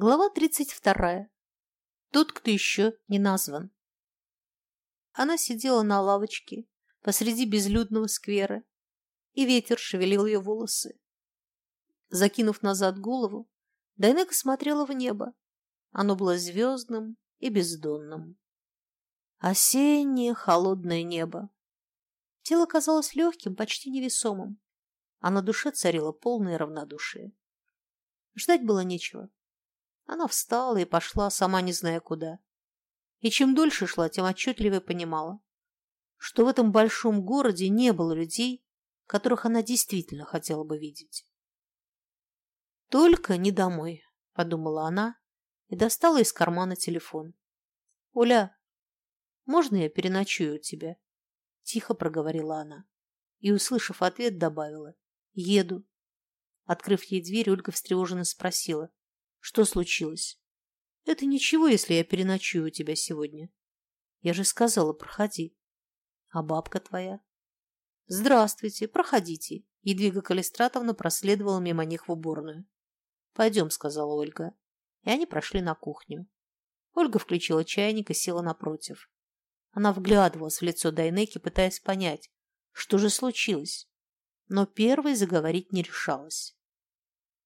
Глава 32. Тот, кто еще не назван. Она сидела на лавочке посреди безлюдного сквера, и ветер шевелил ее волосы. Закинув назад голову, Дайнека смотрела в небо. Оно было звездным и бездонным. Осеннее холодное небо. Тело казалось легким, почти невесомым, а на душе царило полное равнодушие. Ждать было нечего. Она встала и пошла, сама не зная куда. И чем дольше шла, тем отчетливее понимала, что в этом большом городе не было людей, которых она действительно хотела бы видеть. «Только не домой», — подумала она и достала из кармана телефон. «Оля, можно я переночую у тебя?» — тихо проговорила она и, услышав ответ, добавила. «Еду». Открыв ей дверь, Ольга встревоженно спросила. Что случилось? Это ничего, если я переночую у тебя сегодня. Я же сказала, проходи. А бабка твоя? Здравствуйте, проходите. Едвига Калистратовна проследовала мимо них в уборную. Пойдем, сказала Ольга. И они прошли на кухню. Ольга включила чайник и села напротив. Она вглядывалась в лицо Дайнеки, пытаясь понять, что же случилось. Но первой заговорить не решалась.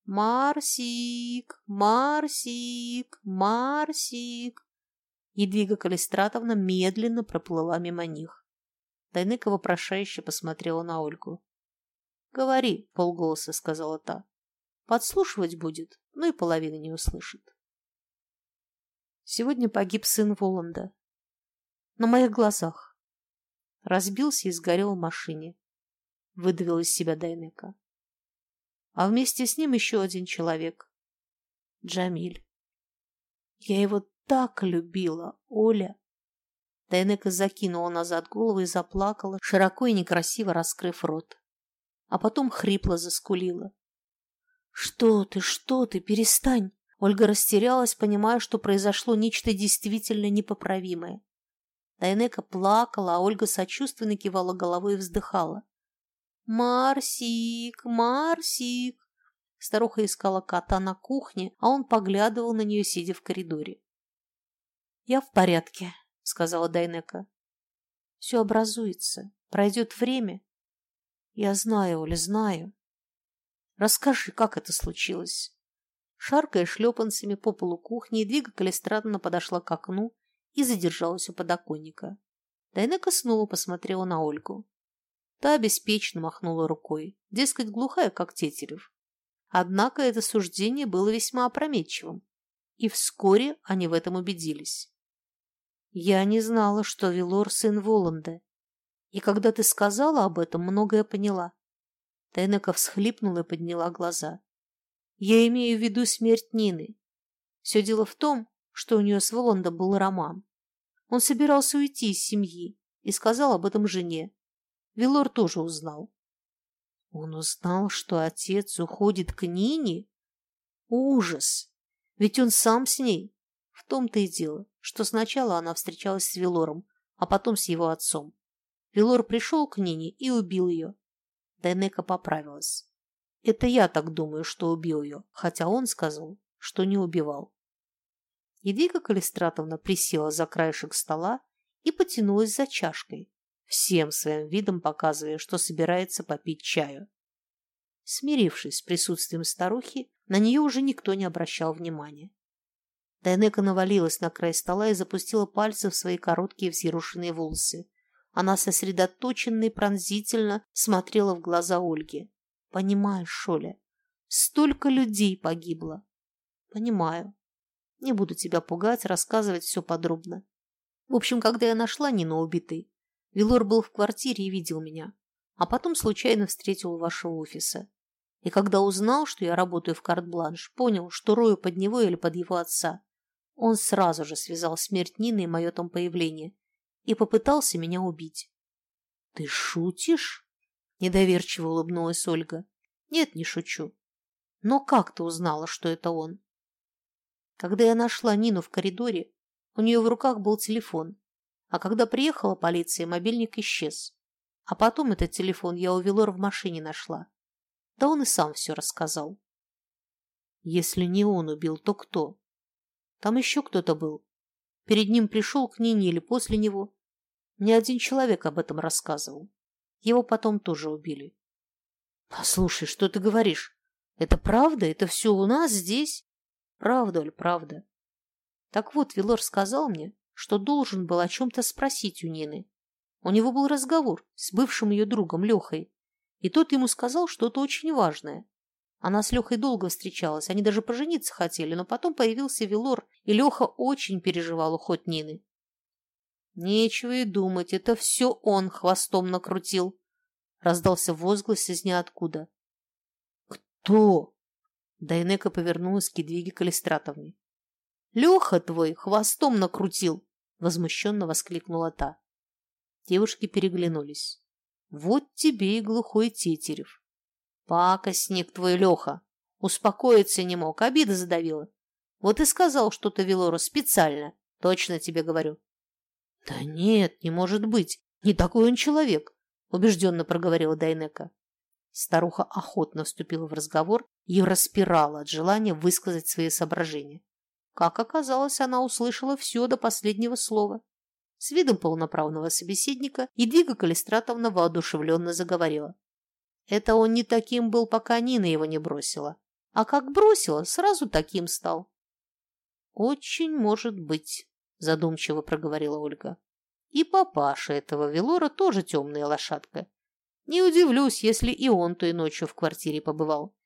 «Марсик! Марсик! Марсик!» Едвига Калистратовна медленно проплыла мимо них. Дайныка вопрошающе посмотрела на Ольгу. «Говори», — полголоса сказала та. «Подслушивать будет, ну и половины не услышит». Сегодня погиб сын Воланда. На моих глазах. Разбился и сгорел в машине. Выдавил из себя Дайнека а вместе с ним еще один человек. Джамиль. Я его так любила, Оля. Дайнека закинула назад голову и заплакала, широко и некрасиво раскрыв рот. А потом хрипло заскулила. «Что ты, что ты, перестань!» Ольга растерялась, понимая, что произошло нечто действительно непоправимое. Дайнека плакала, а Ольга сочувственно кивала головой и вздыхала. «Марсик, Марсик!» Старуха искала кота на кухне, а он поглядывал на нее, сидя в коридоре. «Я в порядке», — сказала Дайнека. «Все образуется. Пройдет время». «Я знаю, Оля, знаю». «Расскажи, как это случилось?» Шаркая шлепанцами по полу кухни, Двига Калистратовна подошла к окну и задержалась у подоконника. Дайнека снова посмотрела на Ольгу. Та беспечно махнула рукой, дескать, глухая, как Тетерев. Однако это суждение было весьма опрометчивым, и вскоре они в этом убедились. «Я не знала, что Вилор сын Воланда, и когда ты сказала об этом, многое поняла». Тайнека всхлипнула и подняла глаза. «Я имею в виду смерть Нины. Все дело в том, что у нее с Воланда был роман. Он собирался уйти из семьи и сказал об этом жене, Вилор тоже узнал. Он узнал, что отец уходит к Нине? Ужас! Ведь он сам с ней. В том-то и дело, что сначала она встречалась с Вилором, а потом с его отцом. Вилор пришел к Нине и убил ее. Дайнека поправилась. Это я так думаю, что убил ее, хотя он сказал, что не убивал. Едвига Калистратовна присела за краешек стола и потянулась за чашкой, всем своим видом показывая, что собирается попить чаю. Смирившись с присутствием старухи, на нее уже никто не обращал внимания. Дайнека навалилась на край стола и запустила пальцы в свои короткие взъерушенные волосы. Она сосредоточенно и пронзительно смотрела в глаза Ольги. «Понимаешь, Шоля, столько людей погибло!» «Понимаю. Не буду тебя пугать, рассказывать все подробно. В общем, когда я нашла Нину убитой, Вилор был в квартире и видел меня, а потом случайно встретил у вашего офиса. И когда узнал, что я работаю в карт-бланш, понял, что рою под него или под его отца. Он сразу же связал смерть Нины и мое там появление и попытался меня убить. — Ты шутишь? — недоверчиво улыбнулась Ольга. — Нет, не шучу. Но как ты узнала, что это он? Когда я нашла Нину в коридоре, у нее в руках был телефон, а когда приехала полиция, мобильник исчез. А потом этот телефон я у Вилора в машине нашла. Да он и сам все рассказал. Если не он убил, то кто? Там еще кто-то был. Перед ним пришел к Нине или после него. Мне один человек об этом рассказывал. Его потом тоже убили. Послушай, что ты говоришь? Это правда? Это все у нас здесь? Правда, Оль, правда. Так вот, Вилор сказал мне, что должен был о чем-то спросить у Нины. У него был разговор с бывшим ее другом Лехой, и тот ему сказал что-то очень важное. Она с Лехой долго встречалась, они даже пожениться хотели, но потом появился Вилор, и Леха очень переживал уход Нины. Нечего и думать, это все он хвостом накрутил. Раздался возглас из ниоткуда. Кто? Дайнека повернулась к Едвиге Калистратовне. Леха твой хвостом накрутил, возмущенно воскликнула та. Девушки переглянулись. Вот тебе и глухой Тетерев. Пакостник твой Леха. Успокоиться не мог, обида задавила. Вот и сказал что-то Велору специально. Точно тебе говорю. Да нет, не может быть. Не такой он человек, убежденно проговорила Дайнека. Старуха охотно вступила в разговор и распирала от желания высказать свои соображения. Как оказалось, она услышала все до последнего слова. С видом полноправного собеседника Едвига Калистратовна воодушевленно заговорила. Это он не таким был, пока Нина его не бросила. А как бросила, сразу таким стал. «Очень может быть», – задумчиво проговорила Ольга. «И папаша этого Велора тоже темная лошадка. Не удивлюсь, если и он той ночью в квартире побывал».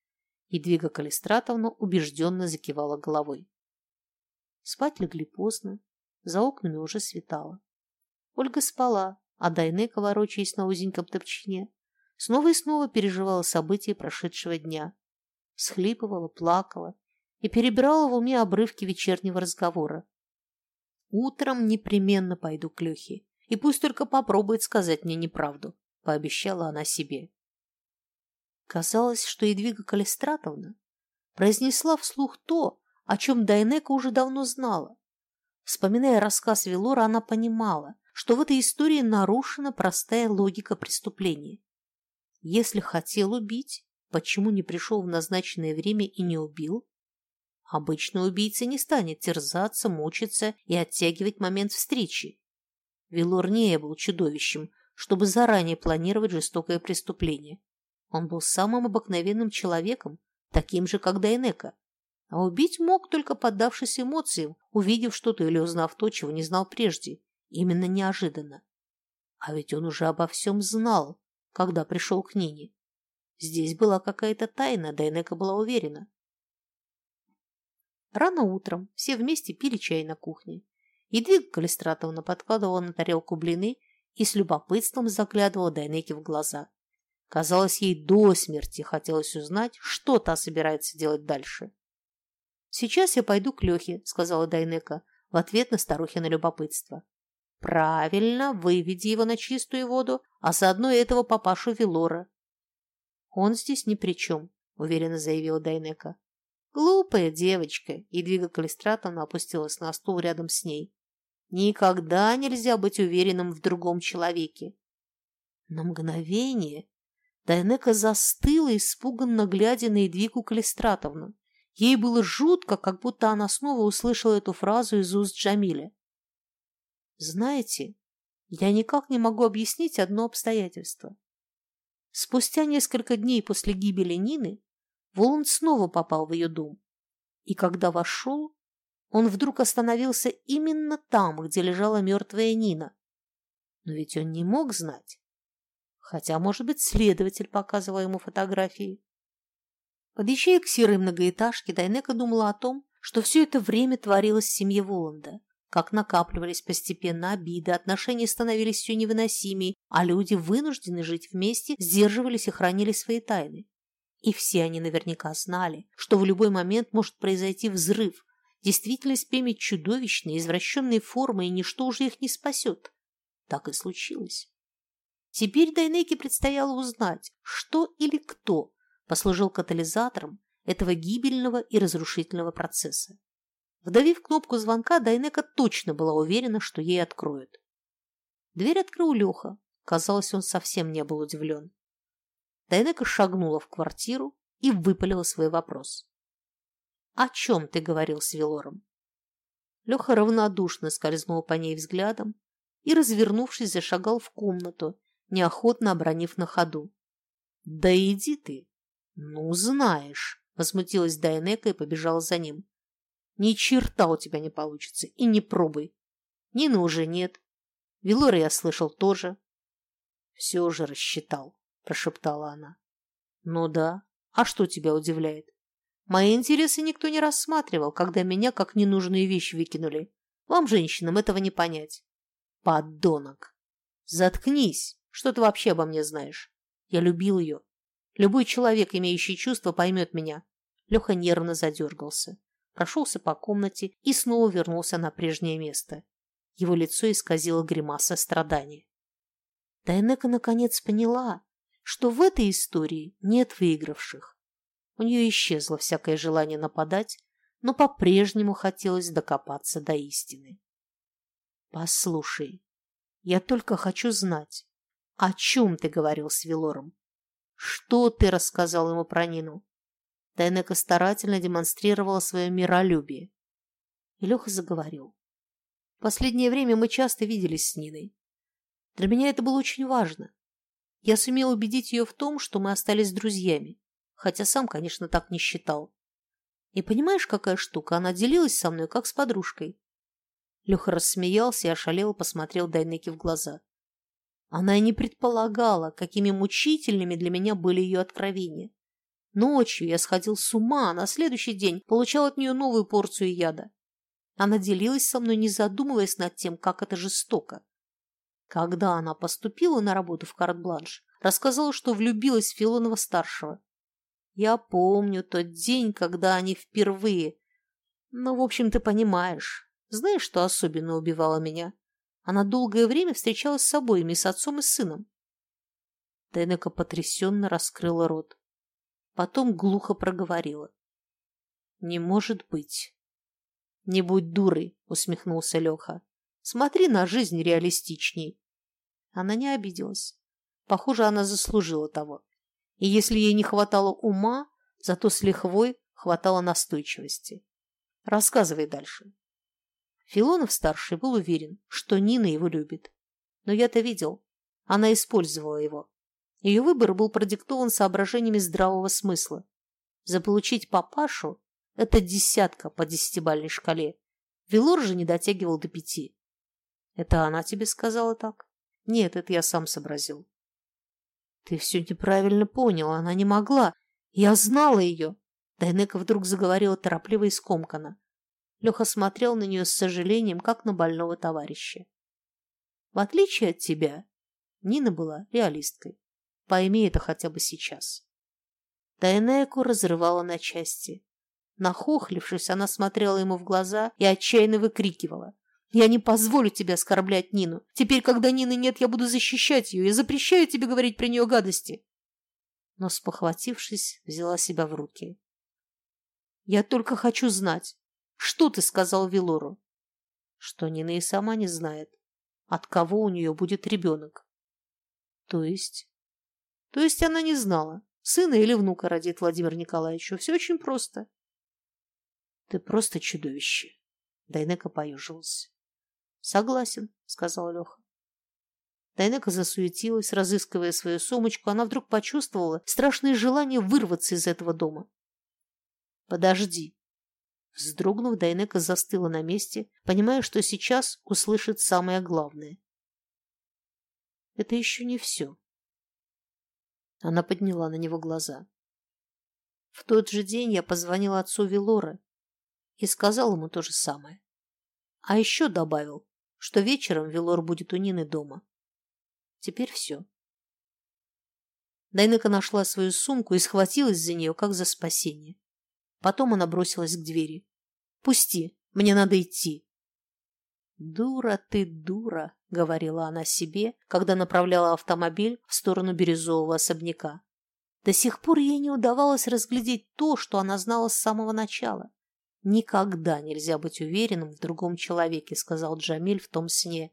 Едвига Калистратовна убежденно закивала головой. Спать легли поздно, за окнами уже светало. Ольга спала, а Дайнека, ворочаясь на узеньком топчине, снова и снова переживала события прошедшего дня. Схлипывала, плакала и перебирала в уме обрывки вечернего разговора. «Утром непременно пойду к Лехе, и пусть только попробует сказать мне неправду», — пообещала она себе. Казалось, что Едвига Калистратовна произнесла вслух то, о чем Дайнека уже давно знала. Вспоминая рассказ Велора, она понимала, что в этой истории нарушена простая логика преступления. Если хотел убить, почему не пришел в назначенное время и не убил? Обычно убийца не станет терзаться, мучиться и оттягивать момент встречи. Велор не был чудовищем, чтобы заранее планировать жестокое преступление. Он был самым обыкновенным человеком, таким же, как Дайнека. А убить мог, только поддавшись эмоциям, увидев что-то или узнав то, чего не знал прежде, именно неожиданно. А ведь он уже обо всем знал, когда пришел к Нине. Здесь была какая-то тайна, Дайнека была уверена. Рано утром все вместе пили чай на кухне. Едвига Калистратовна подкладывала на тарелку блины и с любопытством заглядывала Дайнеке в глаза. Казалось, ей до смерти хотелось узнать, что та собирается делать дальше. «Сейчас я пойду к Лехе», — сказала Дайнека в ответ на старухино любопытство. «Правильно, выведи его на чистую воду, а заодно этого папашу Велора». «Он здесь ни при чем», — уверенно заявила Дайнека. «Глупая девочка», — и Двига Калистратовна опустилась на стул рядом с ней. «Никогда нельзя быть уверенным в другом человеке». На мгновение Дайнека застыла, испуганно глядя на Едвигу Калистратовну. Ей было жутко, как будто она снова услышала эту фразу из уст Джамиля. Знаете, я никак не могу объяснить одно обстоятельство. Спустя несколько дней после гибели Нины Воланд снова попал в ее дом. И когда вошел, он вдруг остановился именно там, где лежала мертвая Нина. Но ведь он не мог знать. Хотя, может быть, следователь показывал ему фотографии. Подъезжая к серой многоэтажке, Дайнека думала о том, что все это время творилось в семье Воланда, как накапливались постепенно обиды, отношения становились все невыносимее, а люди, вынуждены жить вместе, сдерживались и хранили свои тайны. И все они наверняка знали, что в любой момент может произойти взрыв, действительность примет чудовищные, извращенные формы, и ничто уже их не спасет. Так и случилось. Теперь Дайнеке предстояло узнать, что или кто послужил катализатором этого гибельного и разрушительного процесса. Вдавив кнопку звонка, Дайнека точно была уверена, что ей откроют. Дверь открыл Леха. Казалось, он совсем не был удивлен. Дайнека шагнула в квартиру и выпалила свой вопрос. «О чем ты говорил с Велором?» Леха равнодушно скользнул по ней взглядом и, развернувшись, зашагал в комнату, неохотно обронив на ходу. «Да иди ты!» «Ну, знаешь!» — возмутилась Дайнека и побежала за ним. «Ни черта у тебя не получится, и не пробуй. Нины уже нет. Велора я слышал тоже». «Все уже рассчитал», — прошептала она. «Ну да. А что тебя удивляет? Мои интересы никто не рассматривал, когда меня как ненужные вещи выкинули. Вам, женщинам, этого не понять. Подонок! Заткнись! Что ты вообще обо мне знаешь? Я любил ее. Любой человек, имеющий чувства, поймет меня. Леха нервно задергался, прошелся по комнате и снова вернулся на прежнее место. Его лицо исказило гримаса страдания. Тайнека наконец поняла, что в этой истории нет выигравших. У нее исчезло всякое желание нападать, но по-прежнему хотелось докопаться до истины. «Послушай, я только хочу знать, о чем ты говорил с Велором? Что ты рассказал ему про Нину?» Тайнека старательно демонстрировала свое миролюбие. И Леха заговорил. В последнее время мы часто виделись с Ниной. Для меня это было очень важно. Я сумел убедить ее в том, что мы остались друзьями, хотя сам, конечно, так не считал. И понимаешь, какая штука? Она делилась со мной, как с подружкой. Леха рассмеялся и ошалело посмотрел Дайнеке в глаза. Она и не предполагала, какими мучительными для меня были ее откровения. Ночью я сходил с ума, а на следующий день получал от нее новую порцию яда. Она делилась со мной, не задумываясь над тем, как это жестоко. Когда она поступила на работу в карт-бланш, рассказала, что влюбилась в Филонова-старшего. Я помню тот день, когда они впервые... Ну, в общем, ты понимаешь. Знаешь, что особенно убивало меня? Она долгое время встречалась с обоими, с отцом и сыном. Тенека потрясенно раскрыла рот. Потом глухо проговорила. «Не может быть!» «Не будь дурой!» — усмехнулся Леха. «Смотри на жизнь реалистичней!» Она не обиделась. Похоже, она заслужила того. И если ей не хватало ума, зато с лихвой хватало настойчивости. Рассказывай дальше. Филонов-старший был уверен, что Нина его любит. Но я-то видел. Она использовала его. Ее выбор был продиктован соображениями здравого смысла. Заполучить папашу – это десятка по десятибальной шкале. Велор же не дотягивал до пяти. Это она тебе сказала так? Нет, это я сам сообразил. Ты все неправильно понял, она не могла. Я знала ее. Дайнека вдруг заговорила торопливо и скомканно. Леха смотрел на нее с сожалением, как на больного товарища. В отличие от тебя, Нина была реалисткой. Пойми это хотя бы сейчас. Дайнеку разрывала на части. Нахохлившись, она смотрела ему в глаза и отчаянно выкрикивала. Я не позволю тебе оскорблять Нину. Теперь, когда Нины нет, я буду защищать ее. Я запрещаю тебе говорить про нее гадости. Но, спохватившись, взяла себя в руки. Я только хочу знать, что ты сказал Вилору? Что Нина и сама не знает, от кого у нее будет ребенок. То есть? То есть она не знала, сына или внука родит Владимир Николаевич. Все очень просто. Ты просто чудовище. Дайнека поюжилась. Согласен, сказал Леха. Дайнека засуетилась, разыскивая свою сумочку. Она вдруг почувствовала страшное желание вырваться из этого дома. Подожди. Вздрогнув, Дайнека застыла на месте, понимая, что сейчас услышит самое главное. Это еще не все. Она подняла на него глаза. В тот же день я позвонила отцу Вилора и сказал ему то же самое. А еще добавил, что вечером Велор будет у Нины дома. Теперь все. Дайнека нашла свою сумку и схватилась за нее, как за спасение. Потом она бросилась к двери. «Пусти, мне надо идти». «Дура ты, дура», — говорила она себе, когда направляла автомобиль в сторону бирюзового особняка. До сих пор ей не удавалось разглядеть то, что она знала с самого начала. «Никогда нельзя быть уверенным в другом человеке», — сказал Джамиль в том сне.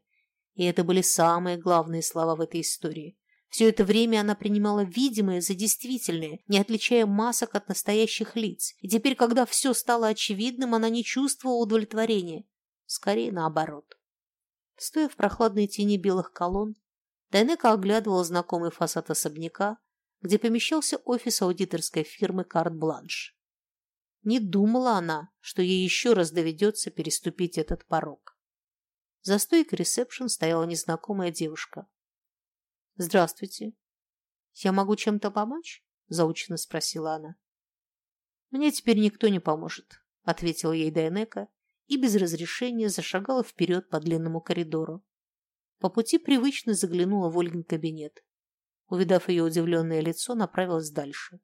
И это были самые главные слова в этой истории. Все это время она принимала видимое за действительное, не отличая масок от настоящих лиц. И теперь, когда все стало очевидным, она не чувствовала удовлетворения. скорее наоборот. Стоя в прохладной тени белых колонн, Дайнека оглядывала знакомый фасад особняка, где помещался офис аудиторской фирмы «Карт-Бланш». Не думала она, что ей еще раз доведется переступить этот порог. За стойкой ресепшн стояла незнакомая девушка. «Здравствуйте. Я могу чем-то помочь?» – заученно спросила она. «Мне теперь никто не поможет», – ответила ей Дайнека и без разрешения зашагала вперед по длинному коридору. По пути привычно заглянула в Ольгин кабинет. Увидав ее удивленное лицо, направилась дальше.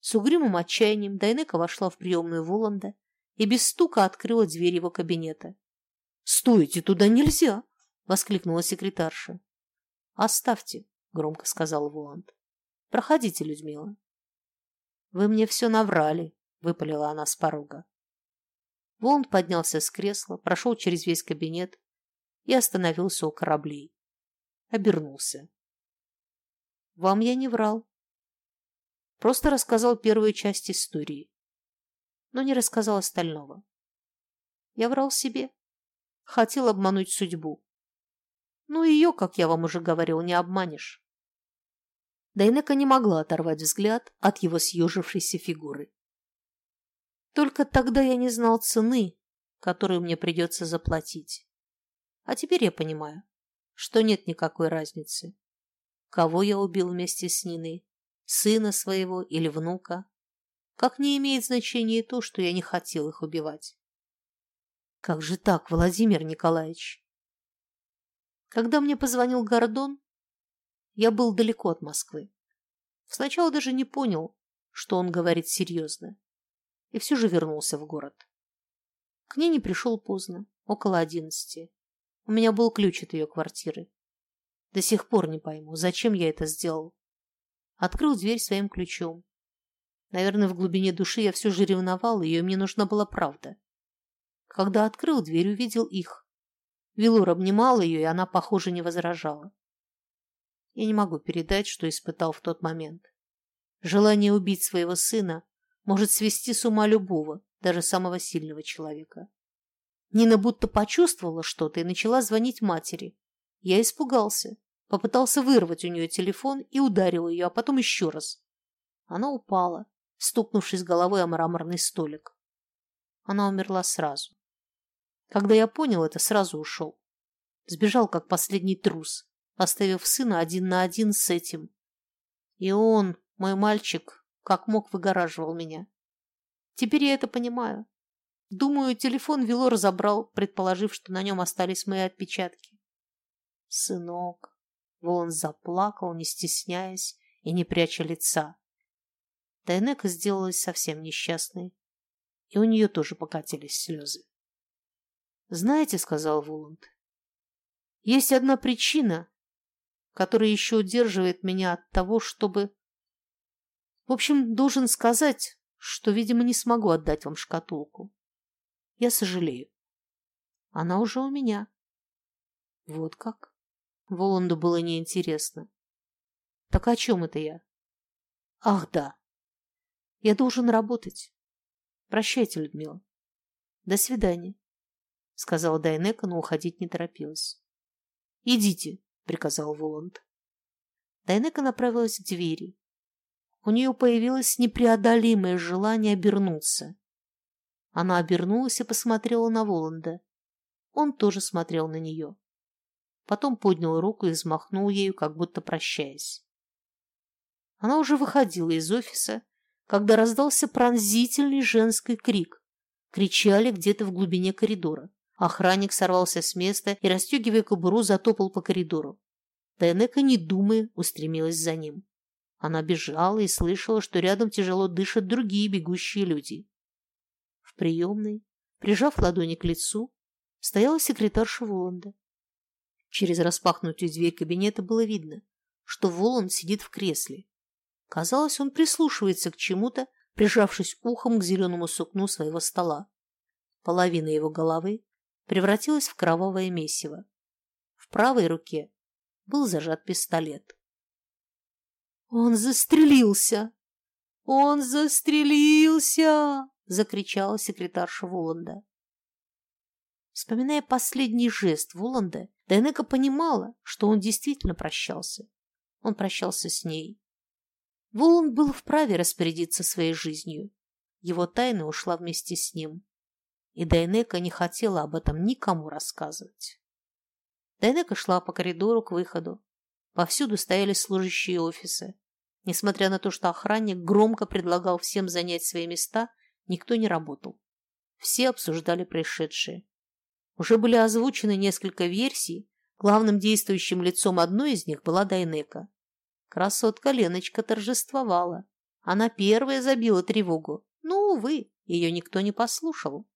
С угрюмым отчаянием Дайнека вошла в приемную Воланда и без стука открыла дверь его кабинета. «Стойте, туда нельзя!» — воскликнула секретарша. «Оставьте», — громко сказал Воланд. «Проходите, Людмила». «Вы мне все наврали», — выпалила она с порога. Воланд поднялся с кресла, прошел через весь кабинет и остановился у кораблей. Обернулся. «Вам я не врал. Просто рассказал первую часть истории, но не рассказал остального. Я врал себе. Хотел обмануть судьбу. Ну, ее, как я вам уже говорил, не обманешь. Дайнека не могла оторвать взгляд от его съежившейся фигуры. Только тогда я не знал цены, которую мне придется заплатить. А теперь я понимаю, что нет никакой разницы. Кого я убил вместе с Ниной, сына своего или внука, как не имеет значения то, что я не хотел их убивать. Как же так, Владимир Николаевич? Когда мне позвонил Гордон, я был далеко от Москвы. Сначала даже не понял, что он говорит серьезно, и все же вернулся в город. К ней не пришел поздно, около одиннадцати. У меня был ключ от ее квартиры. До сих пор не пойму, зачем я это сделал. Открыл дверь своим ключом. Наверное, в глубине души я все же ревновал ее, и мне нужна была правда. Когда открыл дверь, увидел их. Вилур обнимал ее, и она, похоже, не возражала. Я не могу передать, что испытал в тот момент. Желание убить своего сына может свести с ума любого, даже самого сильного человека. Нина будто почувствовала что-то и начала звонить матери. Я испугался. Попытался вырвать у нее телефон и ударил ее, а потом еще раз. Она упала, стукнувшись головой о мраморный столик. Она умерла сразу. Когда я понял это, сразу ушел. Сбежал, как последний трус, оставив сына один на один с этим. И он, мой мальчик, как мог выгораживал меня. Теперь я это понимаю. Думаю, телефон Вилор забрал, предположив, что на нем остались мои отпечатки. Сынок, Волан заплакал, не стесняясь и не пряча лица. Дайнека сделалась совсем несчастной, и у нее тоже покатились слезы. «Знаете, — сказал Воланд, — есть одна причина, которая еще удерживает меня от того, чтобы... В общем, должен сказать, что, видимо, не смогу отдать вам шкатулку. Я сожалею. Она уже у меня. Вот как? Воланду было неинтересно. Так о чем это я? Ах, да. Я должен работать. Прощайте, Людмила. До свидания, сказала Дайнека, но уходить не торопилась. Идите, приказал Воланд. Дайнека направилась к двери. У нее появилось непреодолимое желание обернуться. Она обернулась и посмотрела на Воланда. Он тоже смотрел на нее потом поднял руку и взмахнул ею, как будто прощаясь. Она уже выходила из офиса, когда раздался пронзительный женский крик. Кричали где-то в глубине коридора. Охранник сорвался с места и, расстегивая кобуру, затопал по коридору. Тайнека, не думая, устремилась за ним. Она бежала и слышала, что рядом тяжело дышат другие бегущие люди. В приемной, прижав ладони к лицу, стояла секретарша Воланда. Через распахнутую дверь кабинета было видно, что Волан сидит в кресле. Казалось, он прислушивается к чему-то, прижавшись ухом к зеленому сукну своего стола. Половина его головы превратилась в кровавое месиво. В правой руке был зажат пистолет. «Он застрелился! Он застрелился!» — закричала секретарша Воланда. Вспоминая последний жест Воланда, Дайнека понимала, что он действительно прощался. Он прощался с ней. Воланд был вправе распорядиться своей жизнью. Его тайна ушла вместе с ним. И Дайнека не хотела об этом никому рассказывать. Дайнека шла по коридору к выходу. Повсюду стояли служащие офиса. Несмотря на то, что охранник громко предлагал всем занять свои места, никто не работал. Все обсуждали происшедшее. Уже были озвучены несколько версий, главным действующим лицом одной из них была Дайнека. Красотка Леночка торжествовала. Она первая забила тревогу, но, увы, ее никто не послушал.